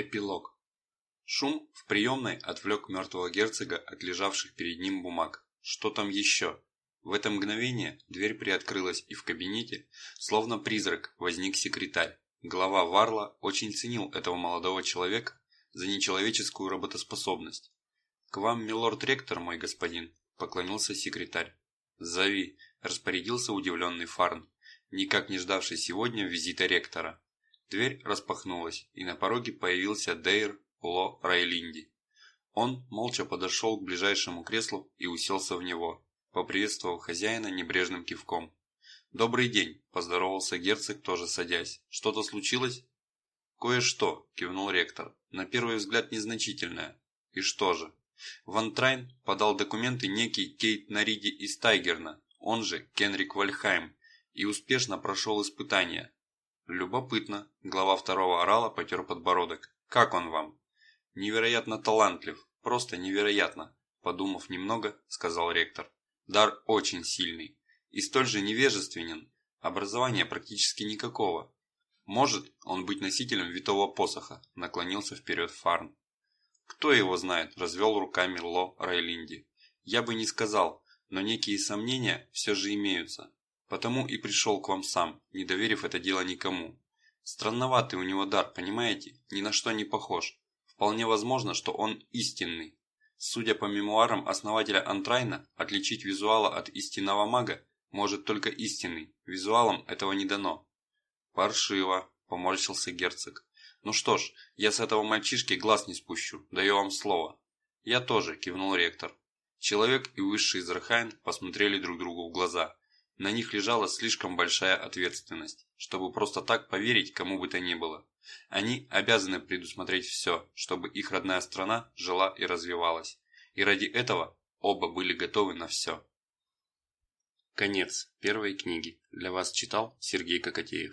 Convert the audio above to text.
Эпилог. Шум в приемной отвлек мертвого герцога от лежавших перед ним бумаг. Что там еще? В это мгновение дверь приоткрылась, и в кабинете, словно призрак, возник секретарь. Глава Варла очень ценил этого молодого человека за нечеловеческую работоспособность. «К вам, милорд-ректор, мой господин», – поклонился секретарь. «Зови», – распорядился удивленный Фарн, никак не ждавший сегодня визита ректора. Дверь распахнулась, и на пороге появился Дейр Ло Райлинди. Он молча подошел к ближайшему креслу и уселся в него, поприветствовав хозяина небрежным кивком. «Добрый день», – поздоровался герцог, тоже садясь. «Что-то случилось?» «Кое-что», – кивнул ректор. «На первый взгляд незначительное». «И что же?» Ван Трайн подал документы некий Кейт Нариди из Тайгерна, он же Кенрик Вальхайм, и успешно прошел испытания, Любопытно. Глава второго орала потер подбородок. Как он вам? Невероятно талантлив. Просто невероятно. Подумав немного, сказал ректор. Дар очень сильный. И столь же невежественен. Образования практически никакого. Может он быть носителем витого посоха, наклонился вперед Фарн. Кто его знает, развел руками Ло Райлинди. Я бы не сказал, но некие сомнения все же имеются. Потому и пришел к вам сам, не доверив это дело никому. Странноватый у него дар, понимаете? Ни на что не похож. Вполне возможно, что он истинный. Судя по мемуарам основателя Антрайна, отличить визуала от истинного мага может только истинный. Визуалам этого не дано. Паршиво, поморщился герцог. Ну что ж, я с этого мальчишки глаз не спущу, даю вам слово. Я тоже, кивнул ректор. Человек и высший Израхайн посмотрели друг другу в глаза. На них лежала слишком большая ответственность, чтобы просто так поверить кому бы то ни было. Они обязаны предусмотреть все, чтобы их родная страна жила и развивалась. И ради этого оба были готовы на все. Конец первой книги. Для вас читал Сергей Кокотеев.